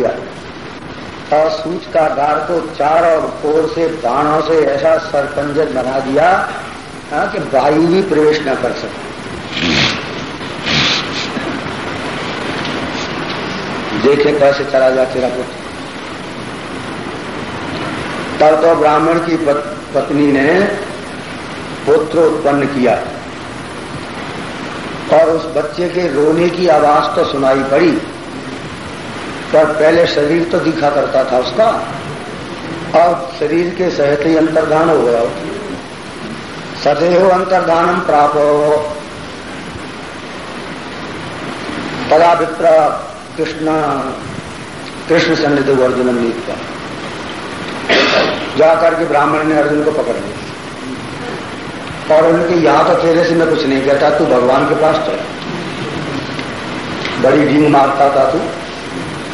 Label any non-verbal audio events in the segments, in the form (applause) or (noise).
दिया और सूच का दार को चार और कोर से बाणों से ऐसा सरपंजन बना दिया हाँ, कि वायु भी प्रवेश न कर सके। देखे कैसे चला जा तेरा तब तो ब्राह्मण की पत्नी ने पुत्र उत्पन्न किया। और उस बच्चे के रोने की आवाज़ तो सुनाई पड़ी। पर पहले शरीर तो दिखा करता था उसका, अब शरीर के सहित ही अंतर्धान हो गया सदैव अंतर्धानम प्राप्त हो। पदाभिप्र कृष्ण कृष्ण सन्निधि अर्जुन नीत का जाकर के ब्राह्मण ने अर्जुन को पकड़ लिया। और उनके यहाँ तो तेरे से मैं कुछ नहीं कहता, तू भगवान के पास चल। बड़ी ढींग मारता था तू।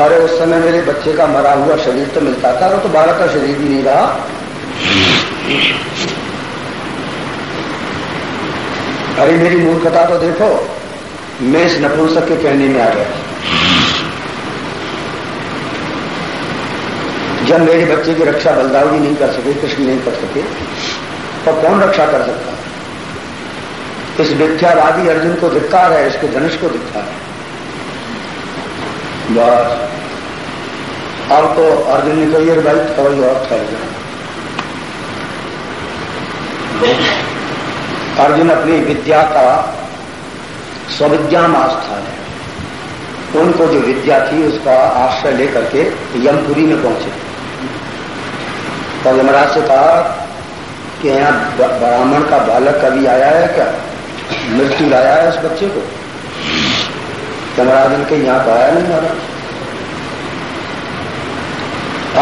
अरे उस समय मेरे बच्चे का मरा हुआ शरीर तो मिलता था और तो बालक का शरीर भी नहीं रहा। अरे मेरी मूर्खता तो देखो मैं इस नपुंसक के कहने में आ गया। जब मेरे बच्चे की रक्षा बलदाव भी नहीं कर सके, कृष्ण नहीं कर सके तो कौन रक्षा कर सकता? इस मिथ्यावादी अर्जुन को धिक्कार है, इसके धनुष को धिक्कार है। बस अब तो अर्जुन ने कही भाई थोड़ी और ठहर गया अर्जुन अपनी विद्या का में आस्था है। उनको जो विद्या थी, उसका आश्रय लेकर के यमपुरी में पहुँचे। तो यमराज से कहा कि यहाँ ब्राह्मण का बालक कभी आया है क्या? मृत्यु लाया है उस बच्चे को? चमराजन के यहाँ तो आया नहीं मारा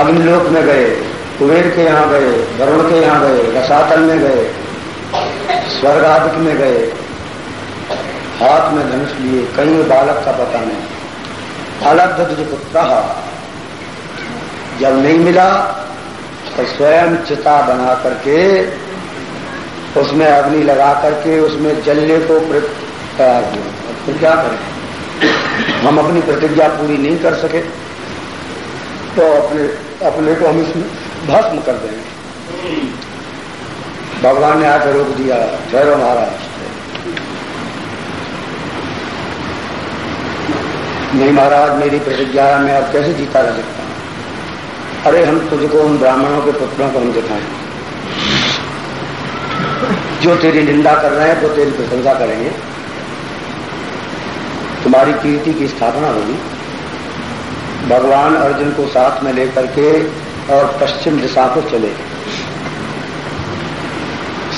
अग्निलोक में गए, कुबेर के यहाँ गए, वरुण के यहाँ गए, रसातल में गए स्वर्गाधिक में गए, हाथ में धनुष लिए कहीं बालक का पता नहीं। अलग जो पुत्र जब नहीं मिला तो स्वयं चिता बना करके, उसमें अग्नि लगा करके, उसमें जलने को तैयार हुआ फिर क्या करें? हम अपनी प्रतिज्ञा पूरी नहीं कर सके तो अपने अपने को हम इसमें भस्म कर देंगे। भगवान ने आकर रोक दिया जय ठहरो महाराज। नहीं महाराज, मेरी प्रतिज्ञा है मैं अब कैसे जीता रह सकता हूँ? अरे, हम तुझको, उन ब्राह्मणों के पुत्रों को हम दिखाएँ जो तेरी निंदा कर रहे हैं, वो तेरी प्रशंसा करेंगे। तुम्हारी कीर्ति की स्थापना होगी। भगवान अर्जुन को साथ में लेकर के और पश्चिम दिशा को चले।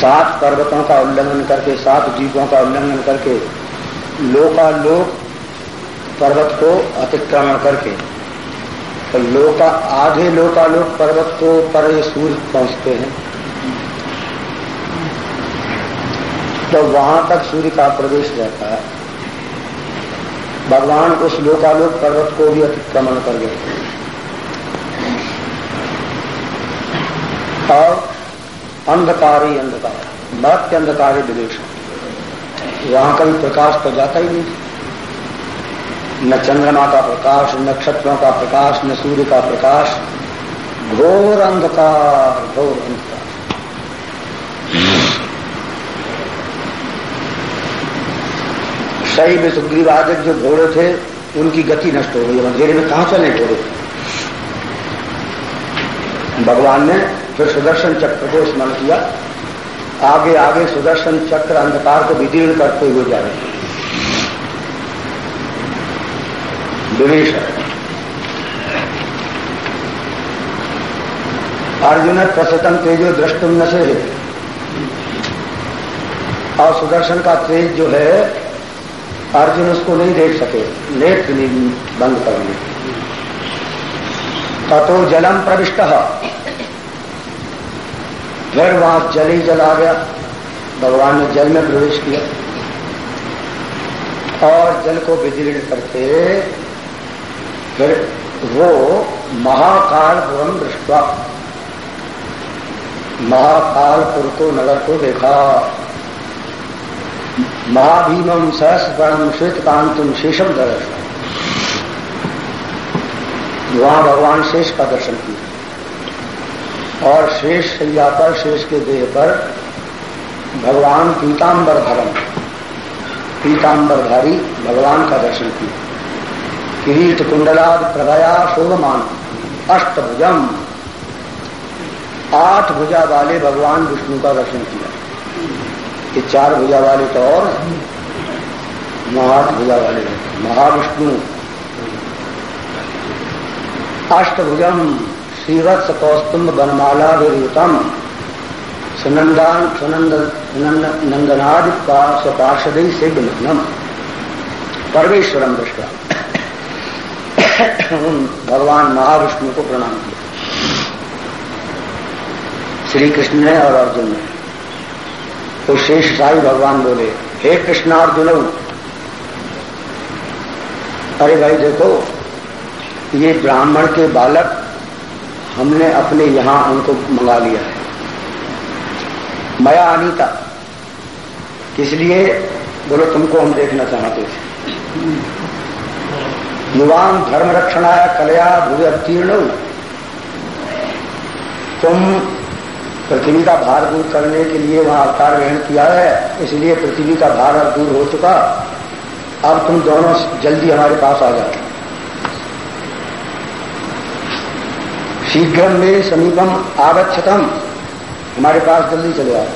सात पर्वतों का उल्लंघन करके, सात द्वीपों का उल्लंघन करके, लोकालोक पर्वत को अतिक्रमण करके। तो लोका, आधे लोकालोक पर्वत को पर सूर्य पहुँचते हैं। तो वहाँ तक सूर्य का प्रवेश रहता है। भगवान उस लोकालोक पर्वत को भी अतिक्रमण कर गए। और अंधकार ही अंधकार मत के अंधकार विदेश। वहाँ कभी प्रकाश तो जाता ही नहीं। न चंद्रमा का प्रकाश नक्षत्रों का प्रकाश, न सूर्य का प्रकाश। घोर अंधकार घोर अंधकार। सही में सुग्रीवादक जो घोड़े थे, उनकी गति नष्ट हो गई। अंधेरे में कहाँ चले घोड़े? भगवान ने फिर सुदर्शन चक्र को स्मरण किया। आगे आगे सुदर्शन चक्र अंधकार को विदीर्ण करते हुए जा रहे विवेश अर्जुन प्रसतम तेजो दृष्टुम न से और सुदर्शन का तेज जो है अर्जुन उसको नहीं देख सके, नेत्र बंद कर लिए। ततो जलम प्रविष्ट। फिर वहाँ जल ही जल आ गया। भगवान ने जल में प्रवेश किया। और जल को विदीर्ण करके फिर वो महाकालपुरम दृष्टवा। महाकालपुर को नगर को देखा। महाभीमम सहस परम श्वेत कांतुम शेषम दर्शन। वहाँ भगवान शेष का दर्शन किया और शेष सैया पर शेष के देह पर भगवान पीताम्बर धर्म पीताम्बरधारी भगवान का दर्शन किया किरीट कुंडलाद प्रभया शोभमान, अष्टभुजम। आठ भुजा वाले भगवान विष्णु का दर्शन किया। ये चार भुजा वाले तो और आठ भुजा वाले महाविष्णु। अष्टभुजम श्रीवत्स कौस्तुंभ बनमाला विरुतम सुनंदान सुनंद नंदनादि स्वपार्षद से विलग्नम। परमेश्वरम दृष्टा भगवान महाविष्णु को प्रणाम किया। श्री कृष्ण ने और अर्जुन ने। तो शेष साई भगवान बोले, हे कृष्णार्जुन अरे भाई देखो, ये ब्राह्मण के बालक हमने अपने यहाँ उनको मंगा लिया है। मया अनिता इसलिए बोलो, तुमको हम देखना चाहते थे। युवाम धर्म रक्षणाया कलया भूय अवतीर्ण तुम पृथ्वी का भार दूर करने के लिए वहाँ अवतार ग्रहण किया है, इसलिए पृथ्वी का भार अब दूर हो चुका। अब तुम दोनों जल्दी हमारे पास आ जाओ। शीघ्र में समीपम आवच्छतम हमारे पास जल्दी चले आओ।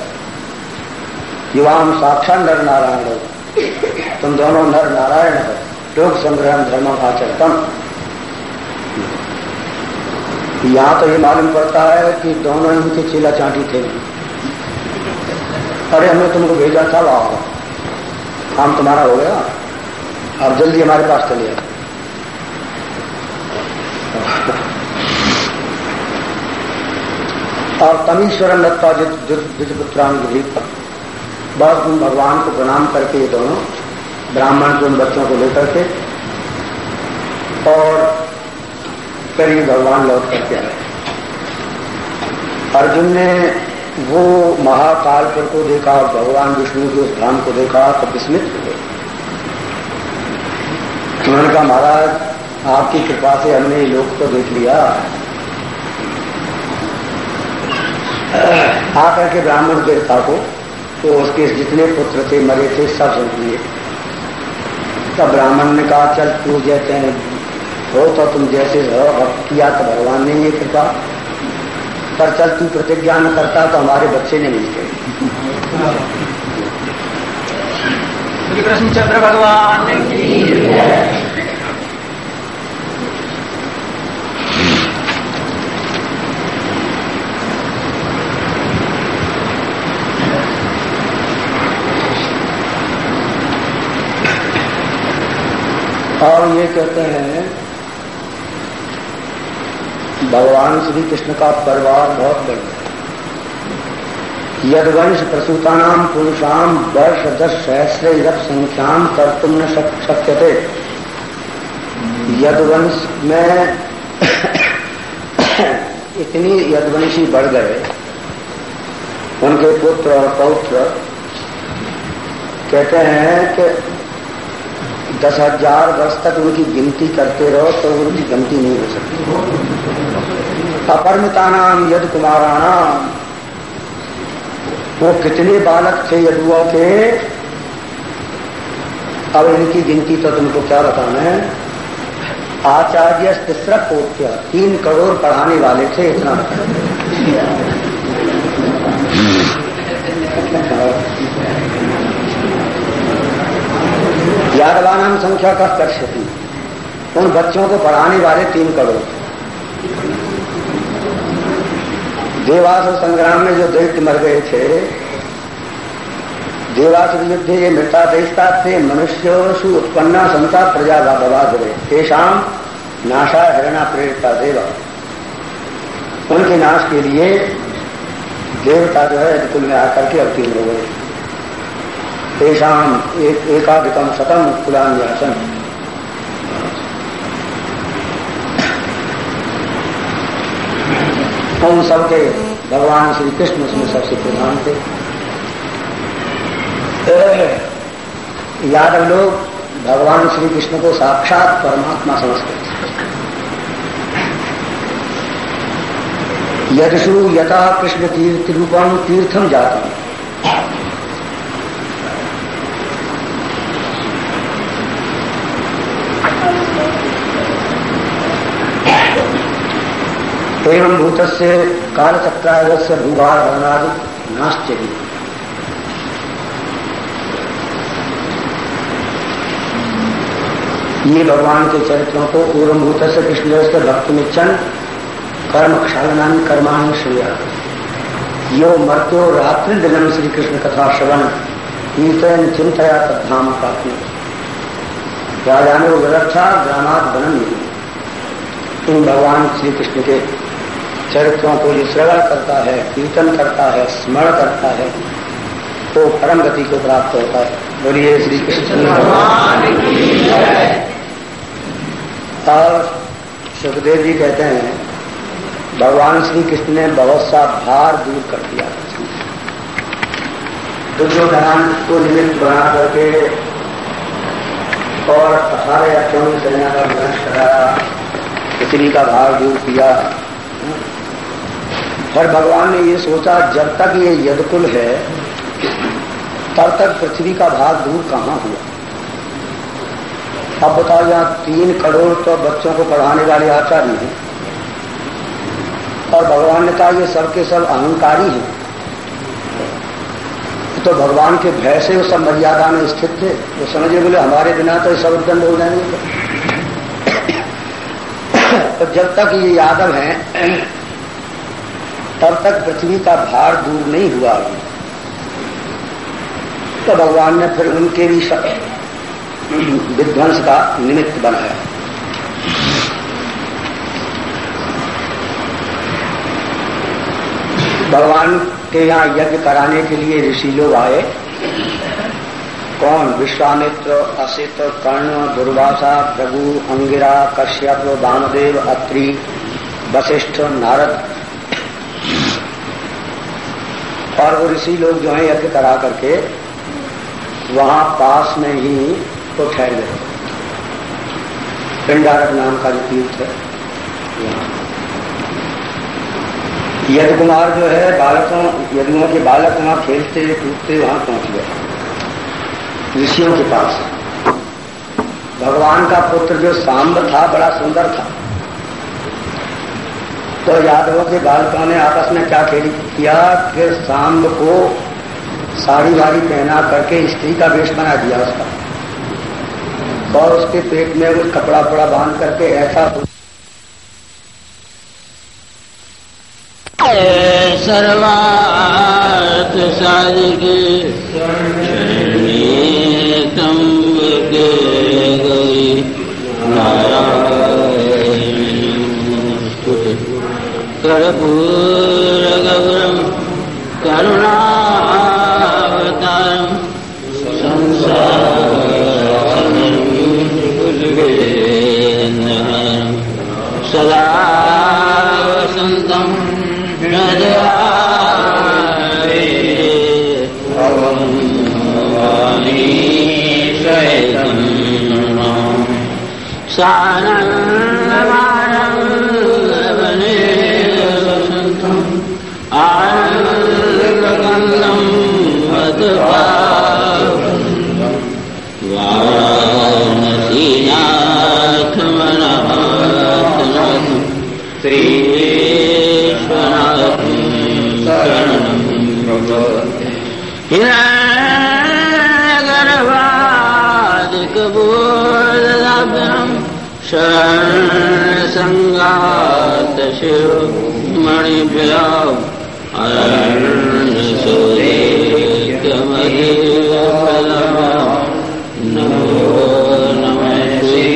युवाम साक्षात नर नारायण तुम दोनों नर नारायण हो। लोक संग्रह धर्म आचरतम। यहाँ तो ये मालूम पड़ता है कि दोनों ही उनके चीला चांटी थे। अरे, हमने तुमको भेजा था वाह काम तुम्हारा हो गया। अब जल्दी हमारे पास चले आओ और तमीश्वरन लत्ता जितपुत्रांग बस उन भगवान को प्रणाम करके ये दोनों ब्राह्मण के, उन बच्चों को लेकर के। और करीब भगवान लौट करके आए। अर्जुन ने वो महाकालपुर को देखा और भगवान विष्णु के उस धाम को देखा तो विस्मित हो गए। उन्होंने कहा, महाराज, आपकी कृपा से हमने ये लोग को देख लिया। आकर के ब्राह्मण देवता को तो उसके जितने पुत्र थे, मरे थे, सब सुन लिए तब ब्राह्मण ने कहा, चल तू जैसे हो तो तुम जैसे हो भक्त किया तो भगवान ने ये कृपा। पर चल तू प्रतिज्ञा न करता तो हमारे बच्चे ने मिलते श्री कृष्ण चंद्र भगवान और ये कहते हैं भगवान श्री कृष्ण का परिवार बहुत बड़ा यदवंश प्रसूतानाम पुरुषाम वर्ष दस सहस्र यद संख्याम कर तुम न शक्य थे यदवंश में (coughs) इतनी यदवंशी बढ़ गए, उनके पुत्र और पौत्र, कहते हैं कि दस हज़ार वर्ष तक उनकी गिनती करते रहो तो उनकी गिनती नहीं हो सकती। अपरमिता नाम यद कुमाराणाम वो कितने बालक थे यदुआ के? अब इनकी गिनती तो तुमको क्या बताना है? आचार्य तीसरा कोट्य तीन करोड़ पढ़ाने वाले थे इतना। यादवान संख्या का कर्षति उन बच्चों को पढ़ाने वाले तीन करोड़ देवास संग्राम में जो दैत्य मर गए थे देवास युद्ध ये मृता देशता थे, मनुष्यों उत्पन्ना संता प्रजा हुए तेषाम नाशा हरणा प्रेरिता देवा। उनके नाश के लिए देवता जो है कुल में आकर के अवतीर्ण हो गए। तेषाम एक एकाधिकम शतम कुलान्यासन। तो उन सबके भगवान श्री कृष्ण उसमें सबसे प्रधान थे। यादव लोग भगवान श्री कृष्ण को साक्षात परमात्मा समझते थे। यदशु यथा कृष्ण तीर्थ रूपम तीर्थम जाता एवं भूत से कालचक्राय से भूभार भरनादि नाश्चर्य ये भगवान के चरित्रों को पूर्व भूत से कृष्ण से भक्ति में चंद कर्म क्षालनान कर्माण श्रेया यो मर्त्यो रात्रि दिनम श्री कृष्ण कथा श्रवण कीर्तन चिंतया तद्धाम प्राप्ति राजा ने ग्रामात बनन इन भगवान श्री कृष्ण के चरित्रों को जो श्रवण करता है कीर्तन करता है स्मरण करता है तो परम गति को प्राप्त होता है। बोलिए श्री कृष्ण। भगवान और सुखदेव जी कहते हैं भगवान श्री कृष्ण ने बहुत सा भार दूर कर दिया। दुर्योधन को निमित्त बना करके और अठारह चौबीस सेना का विनाश कराया पृथ्वी का भार दूर किया। और भगवान ने ये सोचा, जब तक ये यदकुल है, तब तक पृथ्वी का भाग दूर कहाँ हुआ? अब बताओ, यहाँ तीन करोड़ तो बच्चों को पढ़ाने वाले आचार्य हैं। और भगवान ने कहा, ये सबके सब अहंकारी हैं। तो भगवान के भय से वो सब मर्यादा में स्थित थे। वो समझे बोले हमारे बिना तो सब उद्दंड हो जाएँगे। (coughs) तो जब तक ये यादव हैं तब तक पृथ्वी का भार दूर नहीं हुआ। तो भगवान ने फिर उनके भी विध्वंस का निमित्त बनाया। भगवान के यहाँ यज्ञ कराने के लिए ऋषि लोग आए। कौन? विश्वामित्र, असित, कर्ण, दुर्वासा, प्रभु, अंगिरा, कश्यप, वामदेव, अत्रि, वशिष्ठ, नारद। और वो ऋषि लोग जो है यज्ञ करा करके वहाँ पास में ही तो ठहर गए। पिंडारक नाम का जो तीर्थ है यद कुमार जो है, बालकों यदुओं के बालक वहाँ खेलते, कूदते वहाँ पहुँच गए। ऋषियों के पास। भगवान का पुत्र जो सांब था, बड़ा सुंदर था। तो यादवों के बालकों ने आपस में क्या खेल किया कि सांब को साड़ी वाड़ी पहना करके स्त्री का वेश बना दिया उसका। और उसके पेट में कुछ कपड़ा पड़ा बाँध करके ऐसा सर्वात गई कर्पूरगौरम् करुणावतारम् संसारम् सदा वसन्तम् सानन्दमानन्दवने संगात श मणिपिला सूरे गे बल नमो नम श्री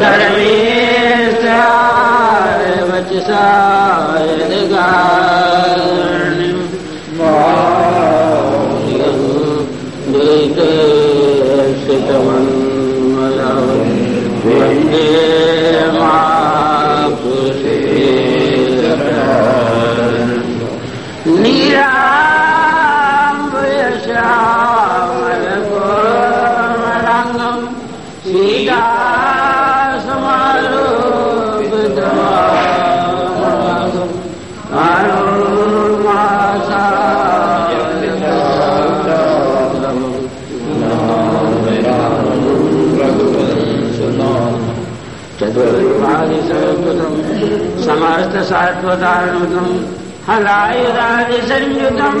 धर्मेशाय वचसाय समस्त सात्वतारणुतम् हलायुरादिसंयुतम्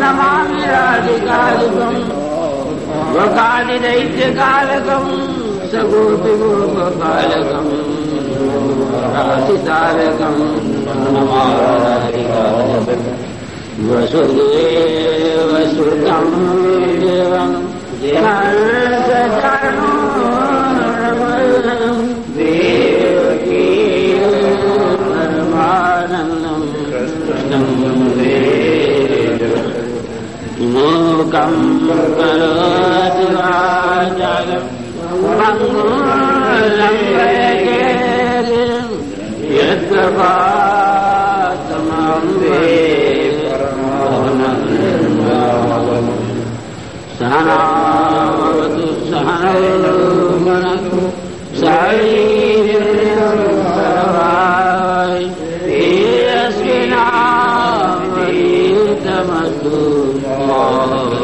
नमामि राधिकालिकम् वकालिदैत्यकालकम् सगोपिगोपकालकम् राशितारकम् नमाराधिकालकम् वसुदेव सुतम् देवम् देवकी मूकम् करोति वाचालम् मङ्गलम् यद्प्रभातमम् वे सहनावतु सहनौ तेजस्विनामस्तु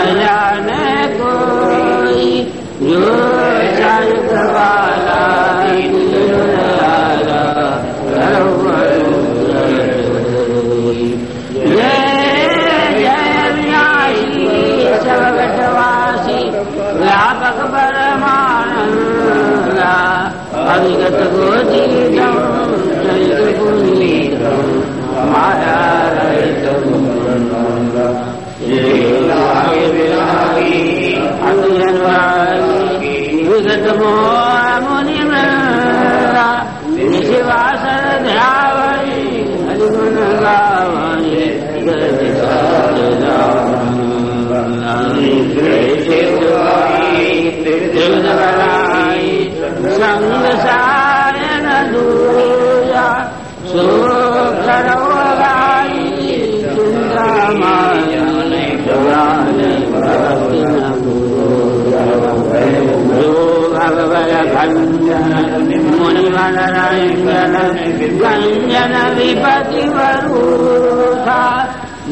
கஞ்சன விபதி வரூஷா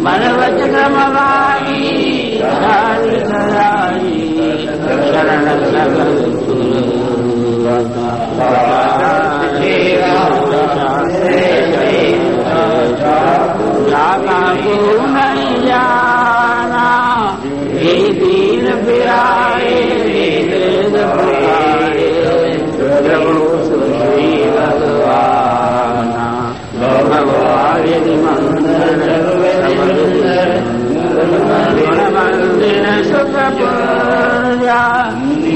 மனவச்சகமவாணி சரண पूजा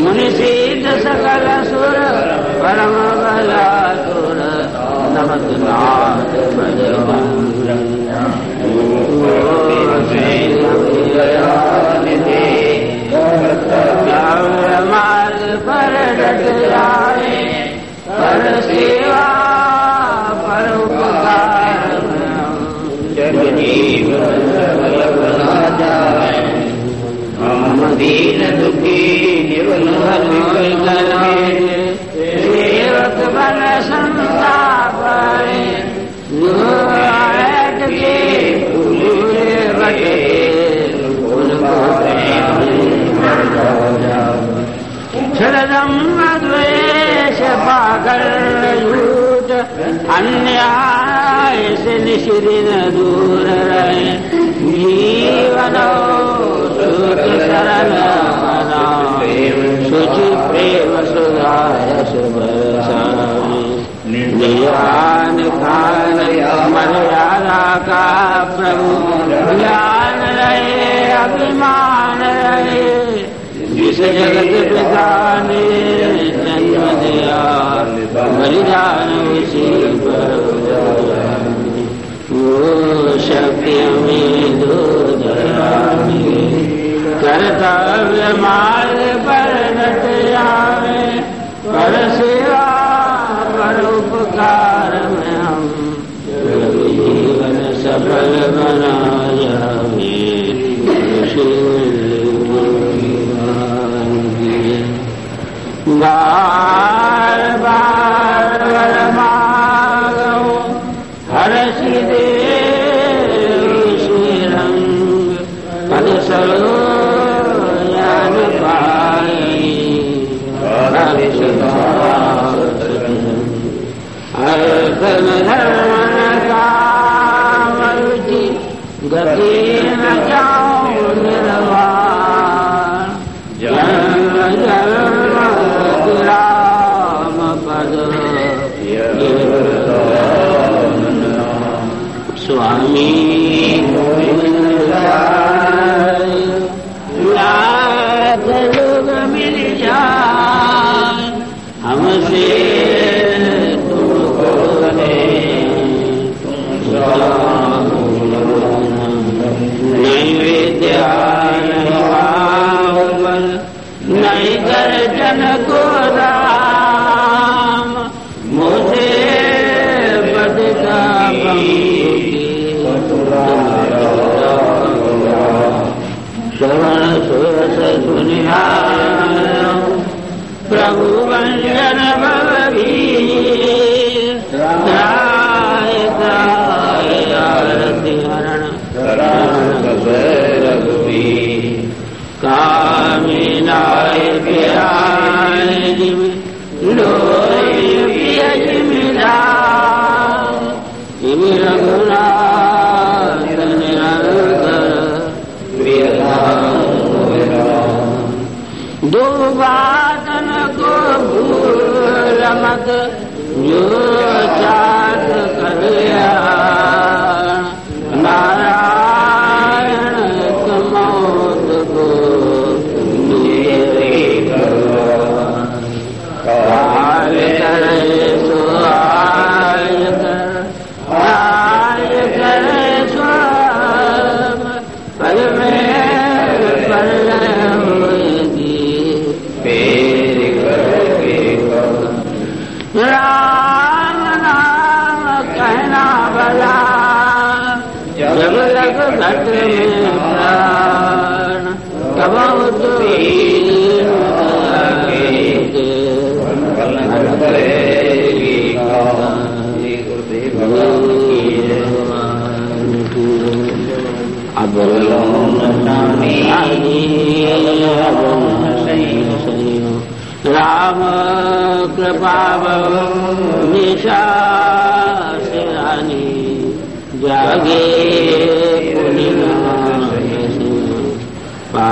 मुनि सिद्ध सकल सुर परम बला सुर नमत अन्याय से निशिदिन दूर रहे जीवन सुख शरण शुचि प्रेम सुधार ज्ञान खान मर्यादा का प्रभु ज्ञान रहे अभिमान रहे जिस जगत पिता ने जन्म दिया बलिदान उसी पर वो शक्ति में दो कर्तव्य मार्ग पर पर सेवा पर जीवन सफल बना जावे बार पद सरो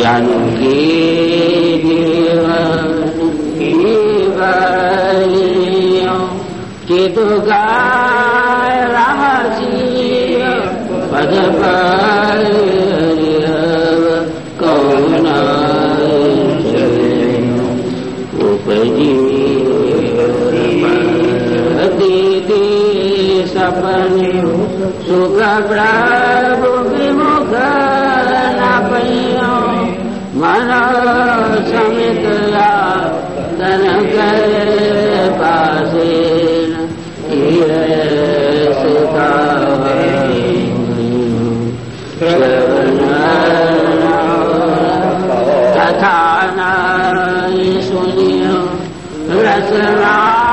जानकी जीवन जीवलियों कि दुर्गा राम सिंह पद पर कौन उपजी दीदी समित तन करे पासे तथा नारी सुनियो रसना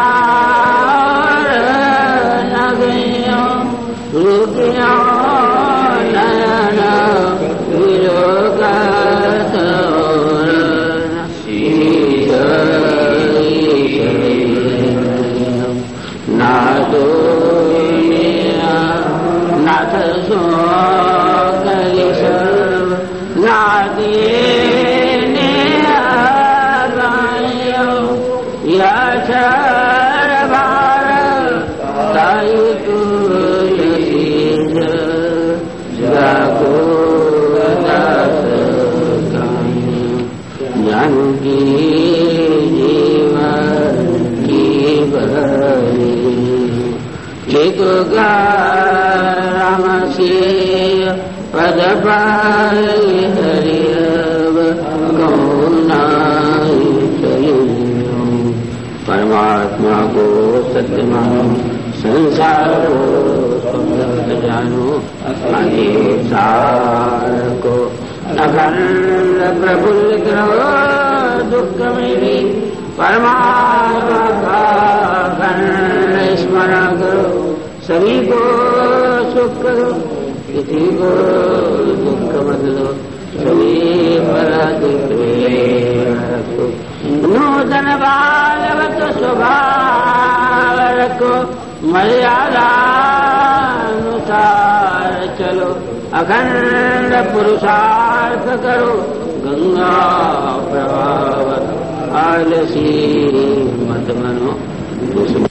अनेसार को अखंड प्रफुल्ल करो दुख मेरी परमात्मा का अखंड स्मरण करो सभी को सुख करो किसी को दुख मत दो सभी पर रखो नूतन बालवत स्वभाव रखो मर्यादा अनुसार चलो अखंड पुरुषार्थ करो गंगा प्रभाव आलसी मत मनो दुश्मन